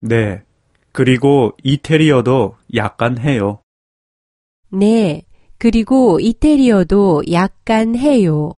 네. 그리고 이태리어도 약간 해요. 네. 그리고 이태리어도 약간 해요.